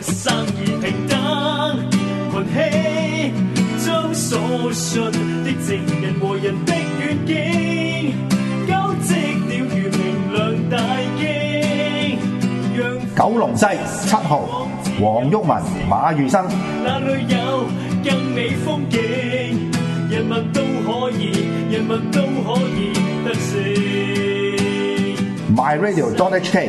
生意平等盘戏将所信的证人和人的远景交织了如明亮大惊九龙西七号黄郁文马如生那里有更美风景人物都可以人物都可以得胜 my radio john hk